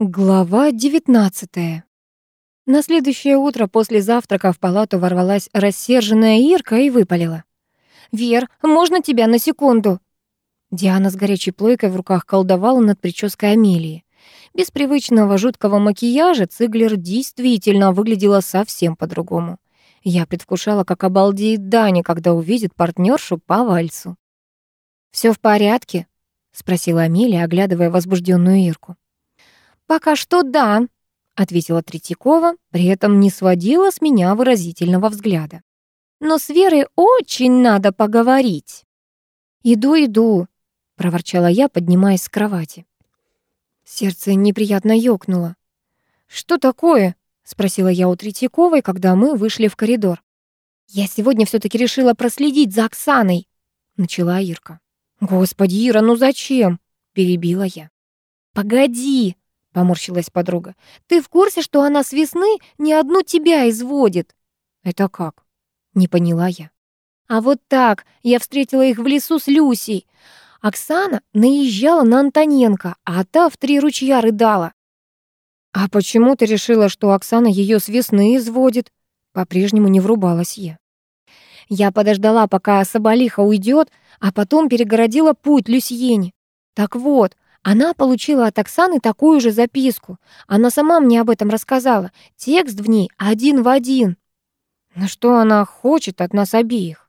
Глава 19 На следующее утро после завтрака в палату ворвалась рассерженная Ирка и выпалила. «Вер, можно тебя на секунду?» Диана с горячей плойкой в руках колдовала над прической Амелии. Без привычного жуткого макияжа Циглер действительно выглядела совсем по-другому. Я предвкушала, как обалдеет Даня, когда увидит партнершу по вальсу. Все в порядке?» — спросила Амелия, оглядывая возбужденную Ирку. «Пока что да», — ответила Третьякова, при этом не сводила с меня выразительного взгляда. «Но с Верой очень надо поговорить». «Иду, иду», — проворчала я, поднимаясь с кровати. Сердце неприятно ёкнуло. «Что такое?» — спросила я у Третьяковой, когда мы вышли в коридор. «Я сегодня все таки решила проследить за Оксаной», — начала Ирка. «Господи, Ира, ну зачем?» — перебила я. «Погоди», Поморщилась подруга. «Ты в курсе, что она с весны ни одну тебя изводит?» «Это как?» Не поняла я. «А вот так. Я встретила их в лесу с Люсей. Оксана наезжала на Антоненко, а та в три ручья рыдала». «А почему ты решила, что Оксана ее с весны изводит?» По-прежнему не врубалась я. Я подождала, пока Соболиха уйдет, а потом перегородила путь Люсьене. Так вот, она получила от Оксаны такую же записку. Она сама мне об этом рассказала. Текст в ней один в один. Но что она хочет от нас обеих?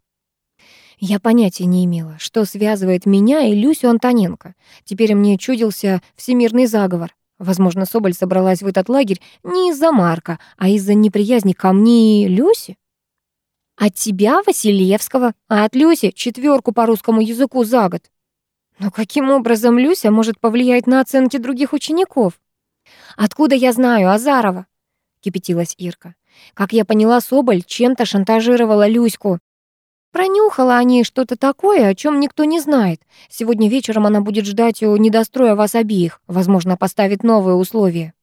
Я понятия не имела, что связывает меня и Люсю Антоненко. Теперь мне чудился всемирный заговор. Возможно, Соболь собралась в этот лагерь не из-за Марка, а из-за неприязни ко мне и Люси. От тебя, Василевского, а от Люси четверку по русскому языку за год. Но каким образом Люся может повлиять на оценки других учеников? Откуда я знаю Азарова? кипятилась Ирка. Как я поняла, Соболь чем-то шантажировала Люську. Пронюхала о ней что-то такое, о чем никто не знает. Сегодня вечером она будет ждать у недостроя вас обеих, возможно, поставит новые условия.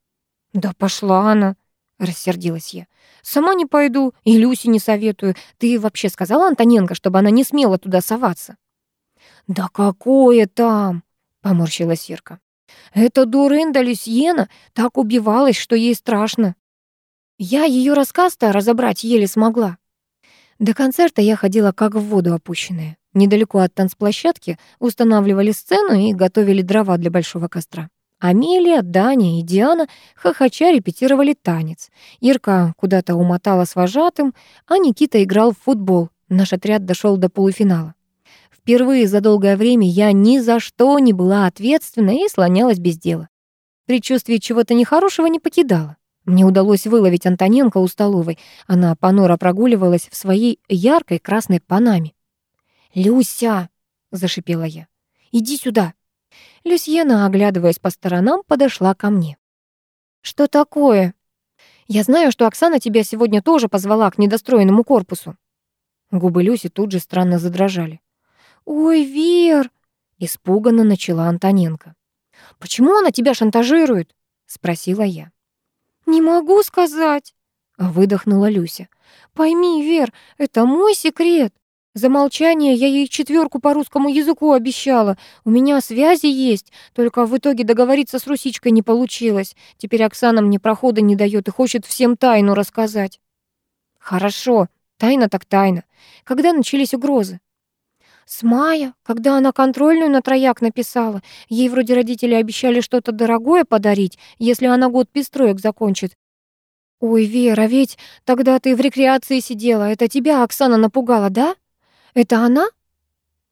Да пошла она, рассердилась я. Сама не пойду, и Люсе не советую. Ты вообще сказала Антоненко, чтобы она не смела туда соваться? «Да какое там?» — поморщилась Ирка. «Эта дурында Люсьена так убивалась, что ей страшно. Я ее рассказ-то разобрать еле смогла». До концерта я ходила как в воду опущенная. Недалеко от танцплощадки устанавливали сцену и готовили дрова для большого костра. Амелия, Даня и Диана хохоча репетировали танец. Ирка куда-то умотала с вожатым, а Никита играл в футбол. Наш отряд дошел до полуфинала. Впервые за долгое время я ни за что не была ответственна и слонялась без дела. Предчувствие чего-то нехорошего не покидало. Мне удалось выловить Антоненко у столовой. Она понуро прогуливалась в своей яркой красной панаме. «Люся!» — зашипела я. «Иди сюда!» Люсьена, оглядываясь по сторонам, подошла ко мне. «Что такое?» «Я знаю, что Оксана тебя сегодня тоже позвала к недостроенному корпусу». Губы Люси тут же странно задрожали. «Ой, Вер!» — испуганно начала Антоненко. «Почему она тебя шантажирует?» — спросила я. «Не могу сказать», — выдохнула Люся. «Пойми, Вер, это мой секрет. За молчание я ей четверку по русскому языку обещала. У меня связи есть, только в итоге договориться с Русичкой не получилось. Теперь Оксана мне прохода не дает и хочет всем тайну рассказать». «Хорошо, тайна так тайна. Когда начались угрозы?» С мая, когда она контрольную на трояк написала, ей вроде родители обещали что-то дорогое подарить, если она год пестроек закончит. Ой, Вера, ведь тогда ты в рекреации сидела, это тебя Оксана напугала, да? Это она?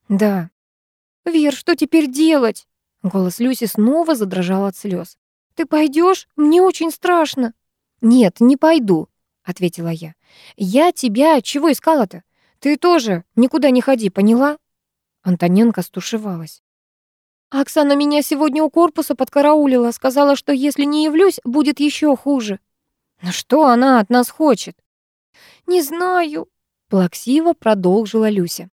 Да. Вер, что теперь делать? Голос Люси снова задрожал от слез. Ты пойдешь? Мне очень страшно. Нет, не пойду, ответила я. Я тебя чего искала-то? Ты тоже никуда не ходи, поняла? Антоненко стушевалась. Оксана меня сегодня у корпуса подкараулила, сказала, что если не явлюсь, будет еще хуже. Но что она от нас хочет? Не знаю, плаксиво продолжила Люся.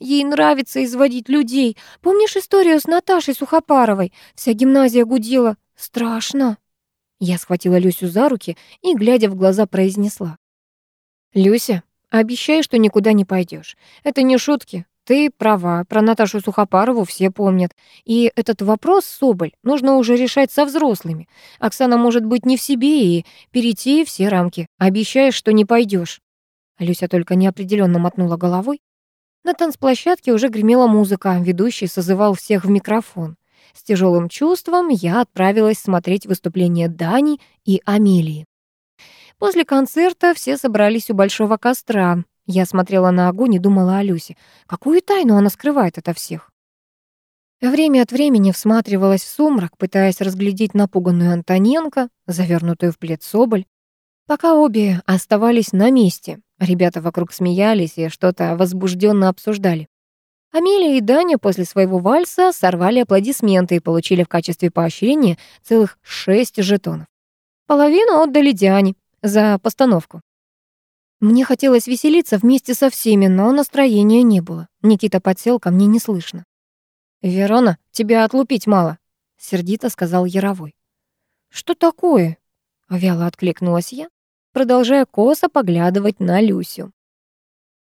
Ей нравится изводить людей. Помнишь историю с Наташей Сухопаровой? Вся гимназия гудела. Страшно. Я схватила Люсю за руки и, глядя в глаза, произнесла. «Люся, Обещай, что никуда не пойдешь. Это не шутки. ты права, про Наташу Сухопарову все помнят. И этот вопрос, Соболь, нужно уже решать со взрослыми. Оксана может быть не в себе и перейти все рамки. Обещаешь, что не пойдешь. Люся только неопределенно мотнула головой. На танцплощадке уже гремела музыка, ведущий созывал всех в микрофон. С тяжелым чувством я отправилась смотреть выступление Дани и Амелии. После концерта все собрались у большого костра. Я смотрела на огонь и думала о Люсе. Какую тайну она скрывает ото всех? Время от времени всматривалась в сумрак, пытаясь разглядеть напуганную Антоненко, завернутую в плед соболь. Пока обе оставались на месте, ребята вокруг смеялись и что-то возбужденно обсуждали. Амелия и Даня после своего вальса сорвали аплодисменты и получили в качестве поощрения целых шесть жетонов. Половину отдали Диане за постановку. Мне хотелось веселиться вместе со всеми, но настроения не было. Никита подсел ко мне неслышно. «Верона, тебя отлупить мало», — сердито сказал Яровой. «Что такое?» — вяло откликнулась я, продолжая косо поглядывать на Люсю.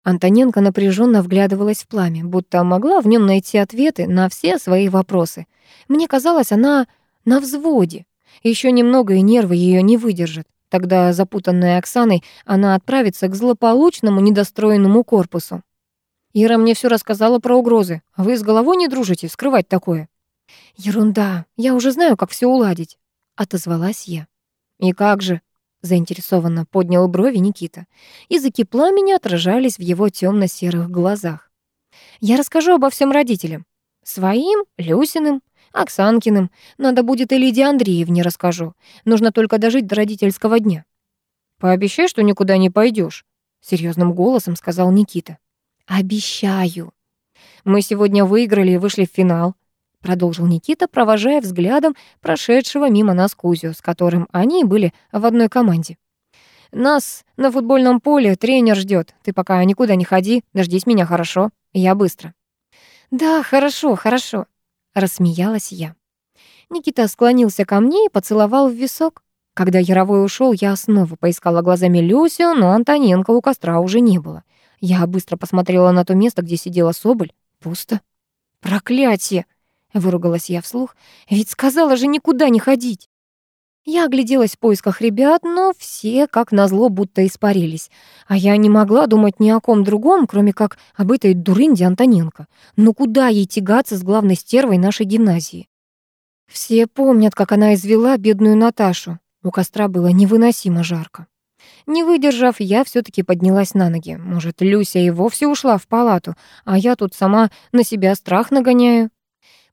Антоненко напряженно вглядывалась в пламя, будто могла в нем найти ответы на все свои вопросы. Мне казалось, она на взводе. Еще немного, и нервы ее не выдержат. Тогда, запутанная Оксаной, она отправится к злополучному недостроенному корпусу. Ира мне все рассказала про угрозы. Вы с головой не дружите, скрывать такое. Ерунда, я уже знаю, как все уладить, отозвалась я. И как же? заинтересованно поднял брови Никита. Языки пламени отражались в его темно серых глазах. Я расскажу обо всем родителям. Своим, Люсиным, Оксанкиным. Надо будет и Лидии Андреевне расскажу. Нужно только дожить до родительского дня. Пообещай, что никуда не пойдешь, серьезным голосом сказал Никита. Обещаю. Мы сегодня выиграли и вышли в финал, продолжил Никита, провожая взглядом прошедшего мимо нас Кузю, с которым они были в одной команде. Нас на футбольном поле тренер ждет. Ты пока никуда не ходи, дождись меня, хорошо? Я быстро. Да, хорошо, хорошо, Рассмеялась я. Никита склонился ко мне и поцеловал в висок. Когда Яровой ушел, я снова поискала глазами Люсю, но Антоненко у костра уже не было. Я быстро посмотрела на то место, где сидела Соболь. Пусто. «Проклятие!» — выругалась я вслух. «Ведь сказала же никуда не ходить!» Я огляделась в поисках ребят, но все, как назло, будто испарились. А я не могла думать ни о ком другом, кроме как об этой дурынде Антоненко. Но куда ей тягаться с главной стервой нашей гимназии? Все помнят, как она извела бедную Наташу. У костра было невыносимо жарко. Не выдержав, я все таки поднялась на ноги. Может, Люся и вовсе ушла в палату, а я тут сама на себя страх нагоняю.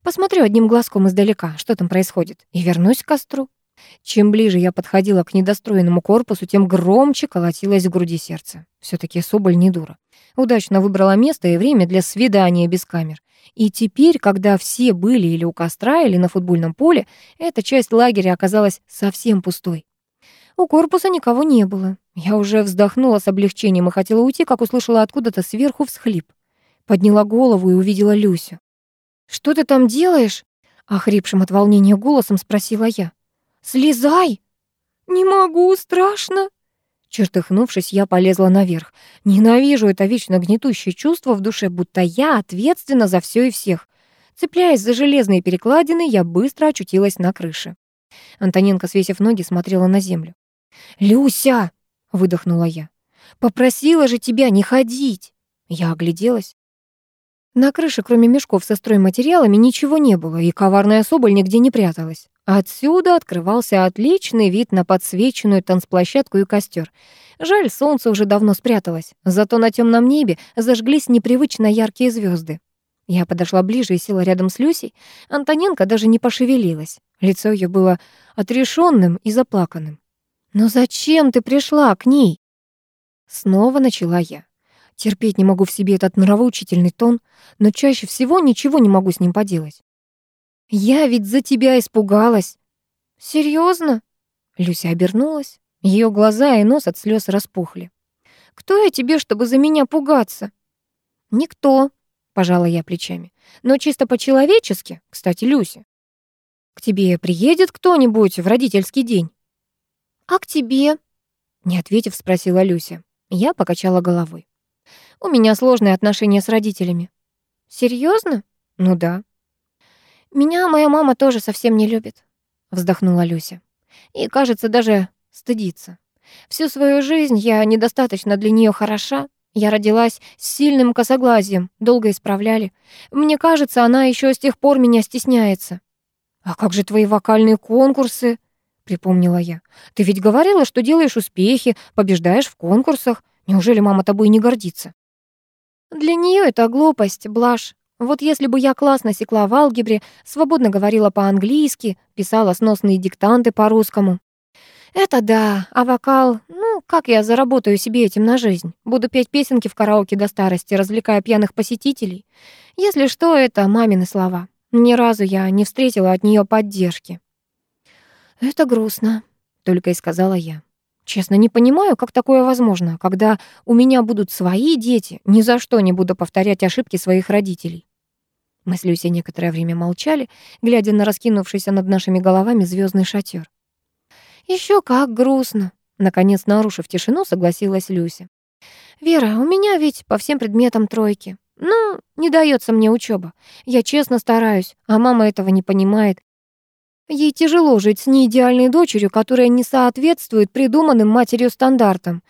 Посмотрю одним глазком издалека, что там происходит, и вернусь к костру. Чем ближе я подходила к недостроенному корпусу, тем громче колотилось в груди сердце. все таки Соболь не дура. Удачно выбрала место и время для свидания без камер. И теперь, когда все были или у костра, или на футбольном поле, эта часть лагеря оказалась совсем пустой. У корпуса никого не было. Я уже вздохнула с облегчением и хотела уйти, как услышала откуда-то сверху всхлип. Подняла голову и увидела Люсю. «Что ты там делаешь?» — охрипшим от волнения голосом спросила я. Слезай!» «Не могу, страшно!» Чертыхнувшись, я полезла наверх. Ненавижу это вечно гнетущее чувство в душе, будто я ответственна за все и всех. Цепляясь за железные перекладины, я быстро очутилась на крыше. Антоненко, свесив ноги, смотрела на землю. «Люся!» — выдохнула я. «Попросила же тебя не ходить!» Я огляделась. На крыше, кроме мешков со стройматериалами, ничего не было, и коварная соболь нигде не пряталась. Отсюда открывался отличный вид на подсвеченную танцплощадку и костер. Жаль, солнце уже давно спряталось, зато на темном небе зажглись непривычно яркие звезды. Я подошла ближе и села рядом с Люсей. Антоненко даже не пошевелилась. Лицо ее было отрешенным и заплаканным. «Но зачем ты пришла к ней?» Снова начала я. Терпеть не могу в себе этот нравоучительный тон, но чаще всего ничего не могу с ним поделать. «Я ведь за тебя испугалась». «Серьезно?» Люся обернулась. Ее глаза и нос от слез распухли. «Кто я тебе, чтобы за меня пугаться?» «Никто», — пожала я плечами. «Но чисто по-человечески, кстати, Люся. К тебе приедет кто-нибудь в родительский день?» «А к тебе?» Не ответив, спросила Люся. Я покачала головой. У меня сложные отношения с родителями. Серьезно? Ну да. Меня моя мама тоже совсем не любит, вздохнула Люся. И, кажется, даже стыдится. Всю свою жизнь я недостаточно для нее хороша. Я родилась с сильным косоглазием, долго исправляли. Мне кажется, она еще с тех пор меня стесняется. «А как же твои вокальные конкурсы?» — припомнила я. «Ты ведь говорила, что делаешь успехи, побеждаешь в конкурсах. Неужели мама тобой не гордится?» «Для нее это глупость, блажь. Вот если бы я классно секла в алгебре, свободно говорила по-английски, писала сносные диктанты по-русскому. Это да, а вокал, ну, как я заработаю себе этим на жизнь? Буду петь песенки в караоке до старости, развлекая пьяных посетителей? Если что, это мамины слова. Ни разу я не встретила от нее поддержки. «Это грустно», — только и сказала я. Честно, не понимаю, как такое возможно, когда у меня будут свои дети, ни за что не буду повторять ошибки своих родителей. Мы с Люсей некоторое время молчали, глядя на раскинувшийся над нашими головами звездный шатер. Еще как грустно!» Наконец, нарушив тишину, согласилась Люся. «Вера, у меня ведь по всем предметам тройки. Ну, не дается мне учеба. Я честно стараюсь, а мама этого не понимает. Ей тяжело жить с неидеальной дочерью, которая не соответствует придуманным матерью стандартам.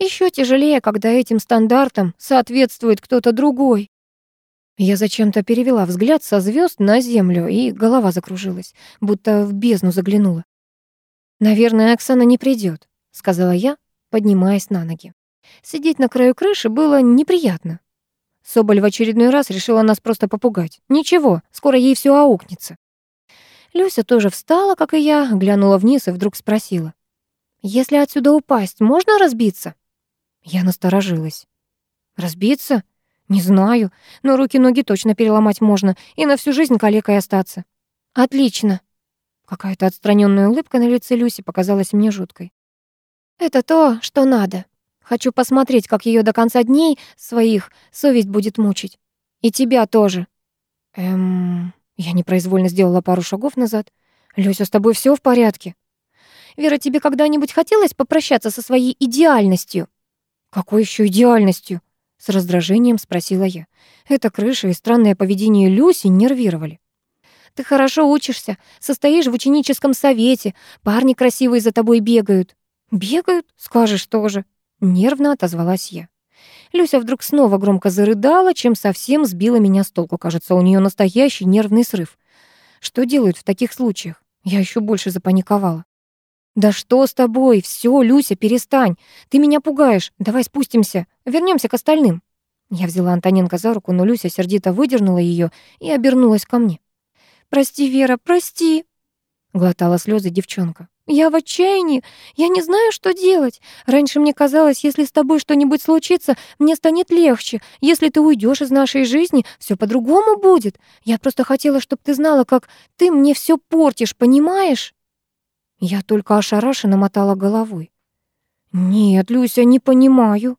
Еще тяжелее, когда этим стандартам соответствует кто-то другой. Я зачем-то перевела взгляд со звезд на землю, и голова закружилась, будто в бездну заглянула. «Наверное, Оксана не придет, сказала я, поднимаясь на ноги. Сидеть на краю крыши было неприятно. Соболь в очередной раз решила нас просто попугать. Ничего, скоро ей все аукнется. Люся тоже встала, как и я, глянула вниз и вдруг спросила. «Если отсюда упасть, можно разбиться?» Я насторожилась. «Разбиться? Не знаю, но руки-ноги точно переломать можно и на всю жизнь калекой остаться. Отлично. Какая-то отстраненная улыбка на лице Люси показалась мне жуткой. Это то, что надо. Хочу посмотреть, как ее до конца дней своих совесть будет мучить. И тебя тоже. Эм, я непроизвольно сделала пару шагов назад. Люся, с тобой все в порядке? Вера, тебе когда-нибудь хотелось попрощаться со своей идеальностью? Какой еще идеальностью? С раздражением спросила я. Эта крыша и странное поведение Люси нервировали. Ты хорошо учишься, состоишь в ученическом совете, парни красивые за тобой бегают. Бегают? Скажешь тоже. Нервно отозвалась я. Люся вдруг снова громко зарыдала, чем совсем сбила меня с толку. Кажется, у нее настоящий нервный срыв. Что делают в таких случаях? Я еще больше запаниковала. «Да что с тобой? Все, Люся, перестань. Ты меня пугаешь. Давай спустимся. Вернемся к остальным». Я взяла Антоненко за руку, но Люся сердито выдернула ее и обернулась ко мне. «Прости, Вера, прости», — глотала слезы девчонка. «Я в отчаянии. Я не знаю, что делать. Раньше мне казалось, если с тобой что-нибудь случится, мне станет легче. Если ты уйдешь из нашей жизни, все по-другому будет. Я просто хотела, чтобы ты знала, как ты мне все портишь, понимаешь?» Я только ошарашенно мотала головой. «Нет, Люся, не понимаю.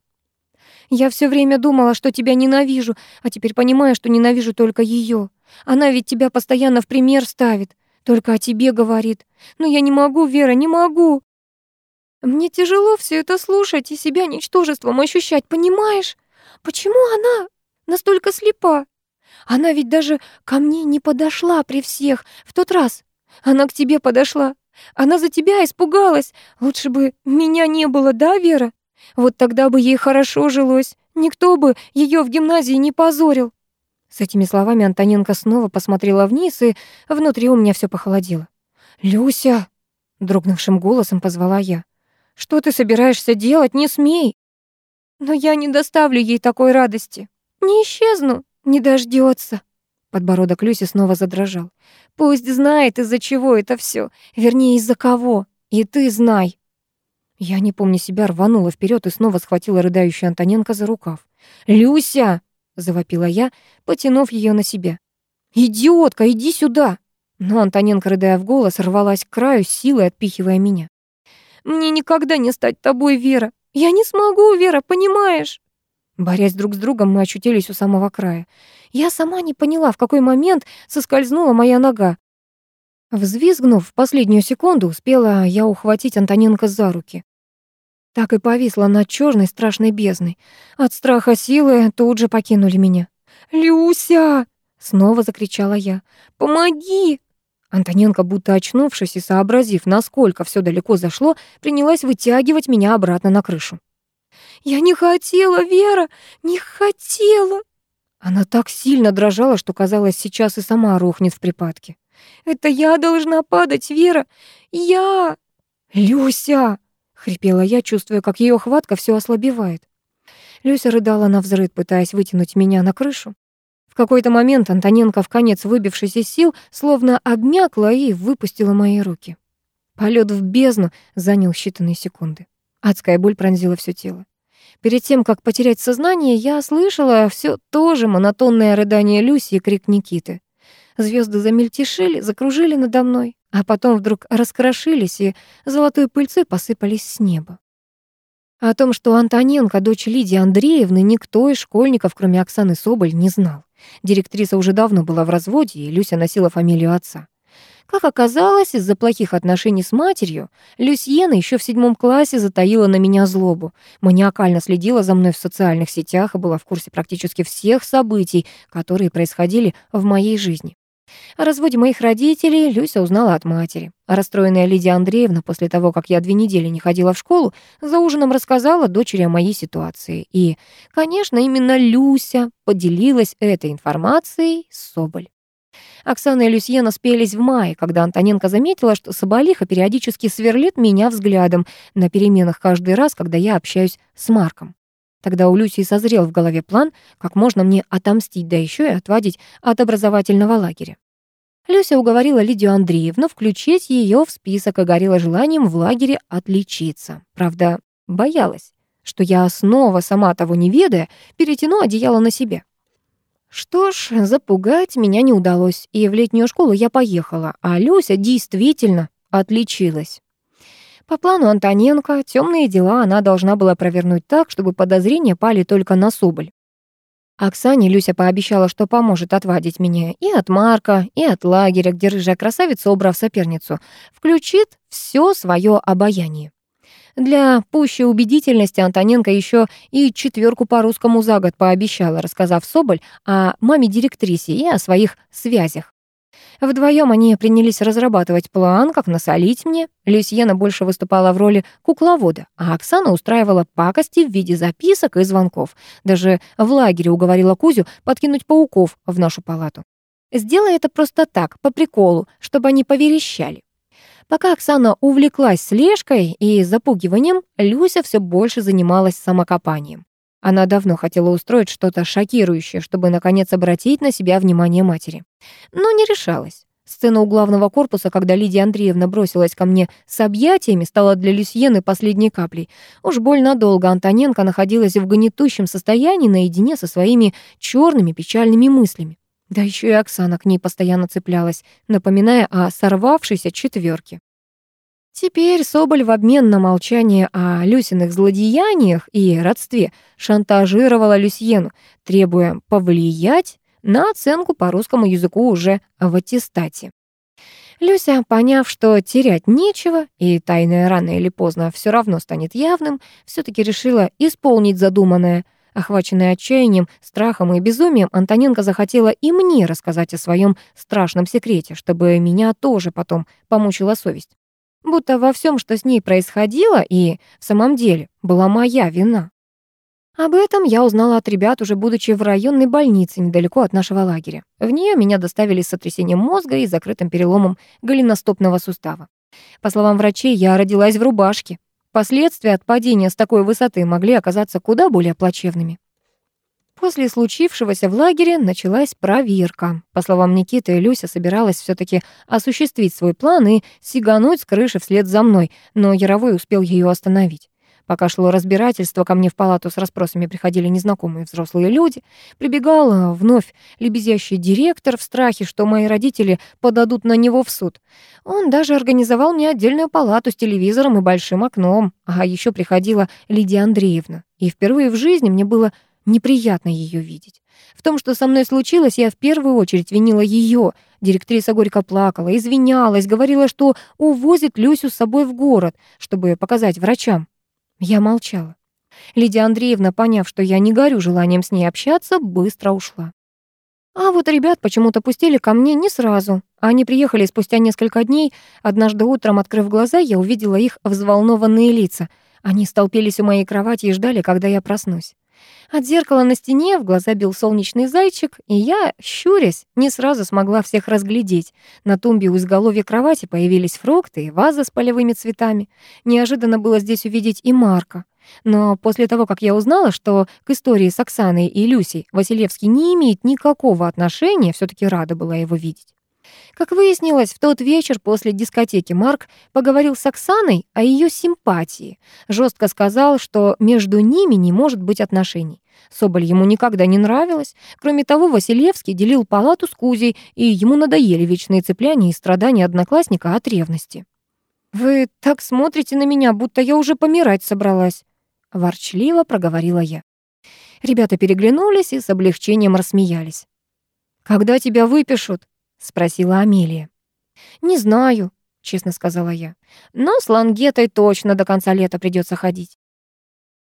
Я все время думала, что тебя ненавижу, а теперь понимаю, что ненавижу только ее. Она ведь тебя постоянно в пример ставит, только о тебе говорит. Но я не могу, Вера, не могу. Мне тяжело все это слушать и себя ничтожеством ощущать, понимаешь? Почему она настолько слепа? Она ведь даже ко мне не подошла при всех в тот раз. Она к тебе подошла, она за тебя испугалась. Лучше бы меня не было, да, Вера? Вот тогда бы ей хорошо жилось. Никто бы ее в гимназии не позорил. С этими словами Антоненко снова посмотрела вниз, и внутри у меня все похолодело. «Люся!» — дрогнувшим голосом позвала я. «Что ты собираешься делать? Не смей!» «Но я не доставлю ей такой радости. Не исчезну, не дождется. Подбородок Люси снова задрожал. Пусть знает, из-за чего это все, вернее, из-за кого. И ты знай. Я, не помню себя, рванула вперед и снова схватила рыдающую Антоненко за рукав. «Люся!» — завопила я, потянув ее на себя. «Идиотка, иди сюда!» Но Антоненко, рыдая в голос, рвалась к краю, силой отпихивая меня. «Мне никогда не стать тобой, Вера! Я не смогу, Вера, понимаешь?» Борясь друг с другом, мы очутились у самого края. Я сама не поняла, в какой момент соскользнула моя нога. Взвизгнув в последнюю секунду, успела я ухватить Антоненко за руки. Так и повисла над черной страшной бездной. От страха силы тут же покинули меня. «Люся!» — снова закричала я. «Помоги!» Антоненко, будто очнувшись и сообразив, насколько все далеко зашло, принялась вытягивать меня обратно на крышу. «Я не хотела, Вера, не хотела!» Она так сильно дрожала, что, казалось, сейчас и сама рухнет в припадке. «Это я должна падать, Вера! Я!» «Люся!» — хрипела я, чувствуя, как ее хватка все ослабевает. Люся рыдала на взрыд, пытаясь вытянуть меня на крышу. В какой-то момент Антоненко, в конец выбившись из сил, словно обмякла и выпустила мои руки. Полет в бездну занял считанные секунды. Адская боль пронзила все тело. Перед тем, как потерять сознание, я слышала все то же монотонное рыдание Люси и крик Никиты. Звезды замельтешили, закружили надо мной, а потом вдруг раскрошились и золотой пыльцой посыпались с неба. О том, что Антоненко, дочь Лидии Андреевны, никто из школьников, кроме Оксаны Соболь, не знал. Директриса уже давно была в разводе, и Люся носила фамилию отца. Как оказалось, из-за плохих отношений с матерью, Люсьена еще в седьмом классе затаила на меня злобу. Маниакально следила за мной в социальных сетях и была в курсе практически всех событий, которые происходили в моей жизни. О разводе моих родителей Люся узнала от матери. А расстроенная Лидия Андреевна после того, как я две недели не ходила в школу, за ужином рассказала дочери о моей ситуации. И, конечно, именно Люся поделилась этой информацией с Соболь. Оксана и Люсьена спелись в мае, когда Антоненко заметила, что Соболиха периодически сверлит меня взглядом на переменах каждый раз, когда я общаюсь с Марком. Тогда у Люси созрел в голове план, как можно мне отомстить, да еще и отводить от образовательного лагеря. Люся уговорила Лидию Андреевну включить ее в список и горела желанием в лагере отличиться. Правда, боялась, что я снова, сама того не ведая, перетяну одеяло на себе. Что ж, запугать меня не удалось, и в летнюю школу я поехала, а Люся действительно отличилась. По плану Антоненко, темные дела она должна была провернуть так, чтобы подозрения пали только на Соболь. Оксане Люся пообещала, что поможет отвадить меня и от Марка, и от лагеря, где рыжая красавица, убрав соперницу, включит все свое обаяние. Для пущей убедительности Антоненко еще и четверку по русскому за год пообещала, рассказав Соболь о маме-директрисе и о своих связях. Вдвоем они принялись разрабатывать план, как насолить мне. Люсьена больше выступала в роли кукловода, а Оксана устраивала пакости в виде записок и звонков. Даже в лагере уговорила Кузю подкинуть пауков в нашу палату. Сделай это просто так, по приколу, чтобы они поверещали. Пока Оксана увлеклась слежкой и запугиванием, Люся все больше занималась самокопанием. Она давно хотела устроить что-то шокирующее, чтобы, наконец, обратить на себя внимание матери. Но не решалась. Сцена у главного корпуса, когда Лидия Андреевна бросилась ко мне с объятиями, стала для Люсьены последней каплей. Уж больно долго Антоненко находилась в гнетущем состоянии наедине со своими черными печальными мыслями. Да еще и Оксана к ней постоянно цеплялась, напоминая о сорвавшейся четверке. Теперь Соболь в обмен на молчание о Люсиных злодеяниях и родстве шантажировала Люсьену, требуя повлиять на оценку по русскому языку уже в аттестате. Люся, поняв, что терять нечего, и тайное рано или поздно все равно станет явным, все таки решила исполнить задуманное. Охваченная отчаянием, страхом и безумием, Антоненко захотела и мне рассказать о своем страшном секрете, чтобы меня тоже потом помучила совесть будто во всем, что с ней происходило, и в самом деле была моя вина. Об этом я узнала от ребят, уже будучи в районной больнице недалеко от нашего лагеря. В нее меня доставили с сотрясением мозга и закрытым переломом голеностопного сустава. По словам врачей, я родилась в рубашке. Последствия от падения с такой высоты могли оказаться куда более плачевными. После случившегося в лагере началась проверка. По словам Никиты, Люся собиралась все таки осуществить свой план и сигануть с крыши вслед за мной, но Яровой успел ее остановить. Пока шло разбирательство, ко мне в палату с расспросами приходили незнакомые взрослые люди. Прибегал вновь лебезящий директор в страхе, что мои родители подадут на него в суд. Он даже организовал мне отдельную палату с телевизором и большим окном. А еще приходила Лидия Андреевна. И впервые в жизни мне было Неприятно ее видеть. В том, что со мной случилось, я в первую очередь винила ее. Директриса горько плакала, извинялась, говорила, что увозит Люсю с собой в город, чтобы показать врачам. Я молчала. Лидия Андреевна, поняв, что я не горю желанием с ней общаться, быстро ушла. А вот ребят почему-то пустили ко мне не сразу. Они приехали спустя несколько дней. Однажды утром, открыв глаза, я увидела их взволнованные лица. Они столпились у моей кровати и ждали, когда я проснусь. От зеркала на стене в глаза бил солнечный зайчик, и я, щурясь, не сразу смогла всех разглядеть. На тумбе у изголовья кровати появились фрукты и ваза с полевыми цветами. Неожиданно было здесь увидеть и Марка. Но после того, как я узнала, что к истории с Оксаной и Люсей Василевский не имеет никакого отношения, все таки рада была его видеть. Как выяснилось, в тот вечер после дискотеки Марк поговорил с Оксаной о ее симпатии. Жестко сказал, что между ними не может быть отношений. Соболь ему никогда не нравилась. Кроме того, Василевский делил палату с Кузей, и ему надоели вечные цепляния и страдания одноклассника от ревности. «Вы так смотрите на меня, будто я уже помирать собралась», — ворчливо проговорила я. Ребята переглянулись и с облегчением рассмеялись. «Когда тебя выпишут?» — спросила Амелия. «Не знаю», — честно сказала я. «Но с Лангетой точно до конца лета придется ходить».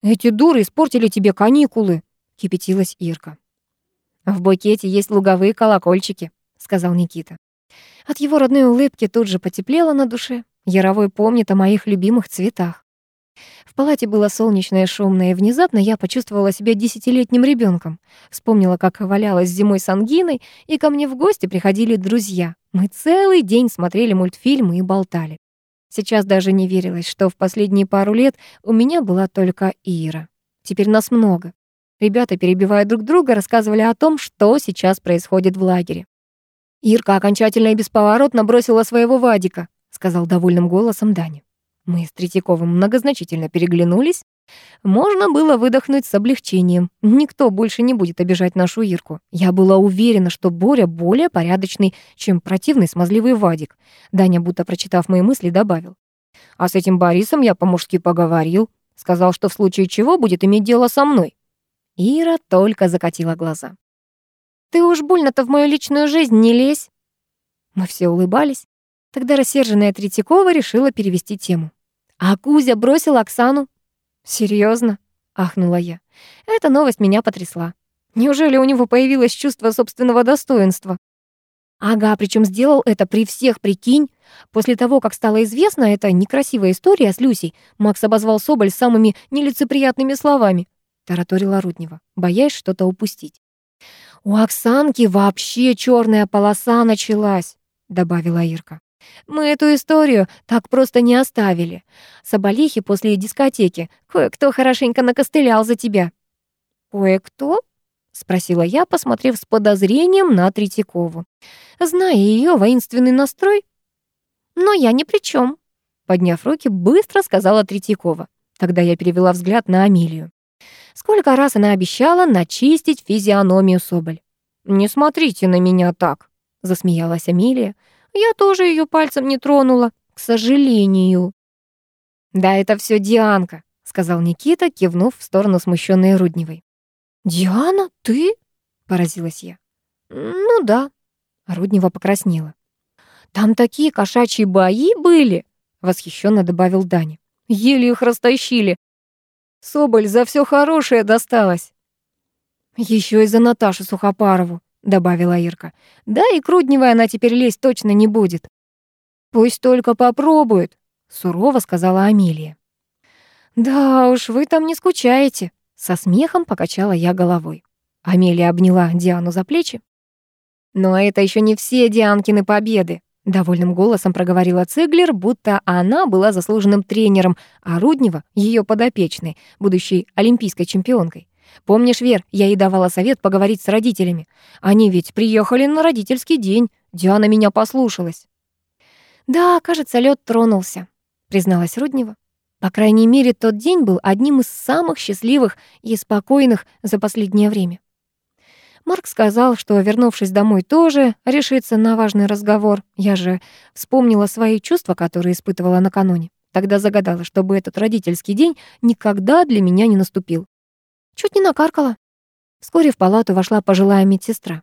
«Эти дуры испортили тебе каникулы», — кипятилась Ирка. «В букете есть луговые колокольчики», — сказал Никита. От его родной улыбки тут же потеплело на душе. Яровой помнит о моих любимых цветах. В палате было солнечно и шумно, и внезапно я почувствовала себя десятилетним ребенком. Вспомнила, как валялась зимой с ангиной, и ко мне в гости приходили друзья. Мы целый день смотрели мультфильмы и болтали. Сейчас даже не верилось, что в последние пару лет у меня была только Ира. Теперь нас много. Ребята, перебивая друг друга, рассказывали о том, что сейчас происходит в лагере. «Ирка окончательно и бесповоротно бросила своего Вадика», сказал довольным голосом Даня. Мы с Третьяковым многозначительно переглянулись. Можно было выдохнуть с облегчением. Никто больше не будет обижать нашу Ирку. Я была уверена, что Боря более порядочный, чем противный смазливый Вадик. Даня, будто прочитав мои мысли, добавил. А с этим Борисом я по-мужски поговорил. Сказал, что в случае чего будет иметь дело со мной. Ира только закатила глаза. «Ты уж больно-то в мою личную жизнь не лезь». Мы все улыбались. Тогда рассерженная Третьякова решила перевести тему. А Кузя бросил Оксану. Серьезно? ахнула я. Эта новость меня потрясла. Неужели у него появилось чувство собственного достоинства? Ага, причем сделал это при всех, прикинь. После того, как стала известна эта некрасивая история с Люсей, Макс обозвал Соболь самыми нелицеприятными словами. Тараторила Руднева, боясь что-то упустить. «У Оксанки вообще черная полоса началась», — добавила Ирка. Мы эту историю так просто не оставили. Соболихи после дискотеки. Кое-кто хорошенько накостылял за тебя». «Кое-кто?» — спросила я, посмотрев с подозрением на Третьякову. Зная ее воинственный настрой. «Но я ни при чем», — подняв руки, быстро сказала Третьякова. Тогда я перевела взгляд на Амелию. Сколько раз она обещала начистить физиономию Соболь. «Не смотрите на меня так», — засмеялась Амелия. Я тоже ее пальцем не тронула, к сожалению. Да, это все Дианка, сказал Никита, кивнув в сторону смущенной Рудневой. Диана, ты? поразилась я. Ну да, Руднева покраснела. Там такие кошачьи бои были, восхищенно добавил Даня. Еле их растащили. Соболь за все хорошее досталось. Еще и за Наташу Сухопарову добавила Ирка. Да и Крудневой она теперь лезть точно не будет. Пусть только попробует, сурово сказала Амелия. Да уж, вы там не скучаете, со смехом покачала я головой. Амелия обняла Диану за плечи. Но это еще не все Дианкины победы, довольным голосом проговорила Цеглер, будто она была заслуженным тренером, а Руднева ее подопечной, будущей олимпийской чемпионкой. Помнишь, Вер, я ей давала совет поговорить с родителями. Они ведь приехали на родительский день. Диана меня послушалась. Да, кажется, лед тронулся, призналась Руднева. По крайней мере, тот день был одним из самых счастливых и спокойных за последнее время. Марк сказал, что, вернувшись домой, тоже решится на важный разговор. Я же вспомнила свои чувства, которые испытывала накануне. Тогда загадала, чтобы этот родительский день никогда для меня не наступил. Чуть не накаркала. Вскоре в палату вошла пожилая медсестра.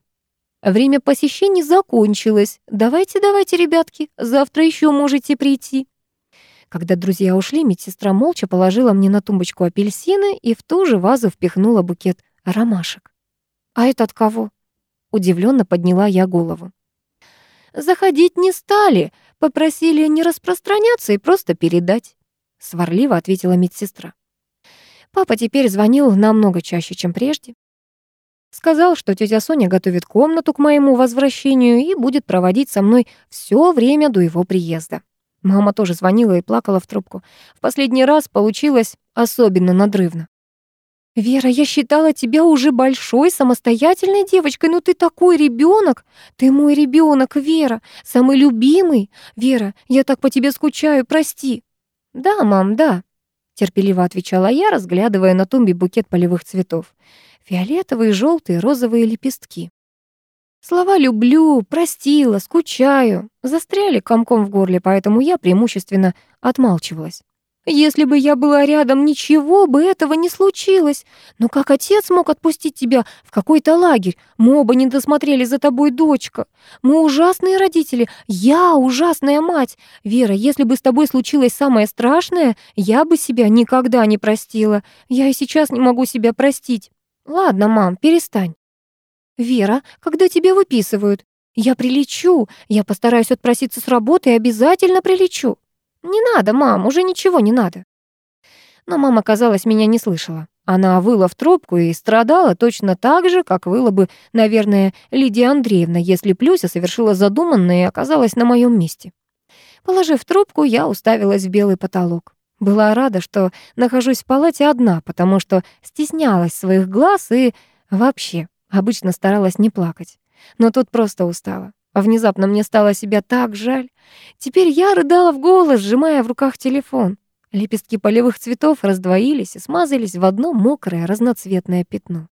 Время посещений закончилось. Давайте, давайте, ребятки, завтра еще можете прийти. Когда друзья ушли, медсестра молча положила мне на тумбочку апельсины и в ту же вазу впихнула букет ромашек. «А это от кого?» Удивленно подняла я голову. «Заходить не стали, попросили не распространяться и просто передать», сварливо ответила медсестра. Папа теперь звонил намного чаще, чем прежде. Сказал, что тетя Соня готовит комнату к моему возвращению и будет проводить со мной все время до его приезда. Мама тоже звонила и плакала в трубку. В последний раз получилось особенно надрывно. «Вера, я считала тебя уже большой, самостоятельной девочкой, но ты такой ребенок. Ты мой ребенок, Вера, самый любимый. Вера, я так по тебе скучаю, прости». «Да, мам, да», — терпеливо отвечала я, разглядывая на тумбе букет полевых цветов. Фиолетовые, желтые, розовые лепестки. Слова «люблю», «простила», «скучаю» застряли комком в горле, поэтому я преимущественно отмалчивалась. Если бы я была рядом, ничего бы этого не случилось. Но как отец мог отпустить тебя в какой-то лагерь? Мы оба не досмотрели за тобой, дочка. Мы ужасные родители. Я ужасная мать. Вера, если бы с тобой случилось самое страшное, я бы себя никогда не простила. Я и сейчас не могу себя простить. Ладно, мам, перестань. Вера, когда тебя выписывают? Я прилечу. Я постараюсь отпроситься с работы и обязательно прилечу. «Не надо, мам, уже ничего не надо». Но мама, казалось, меня не слышала. Она выла в трубку и страдала точно так же, как выла бы, наверное, Лидия Андреевна, если Плюся совершила задуманное и оказалась на моем месте. Положив трубку, я уставилась в белый потолок. Была рада, что нахожусь в палате одна, потому что стеснялась своих глаз и вообще обычно старалась не плакать. Но тут просто устала. Внезапно мне стало себя так жаль. Теперь я рыдала в голос, сжимая в руках телефон. Лепестки полевых цветов раздвоились и смазались в одно мокрое разноцветное пятно.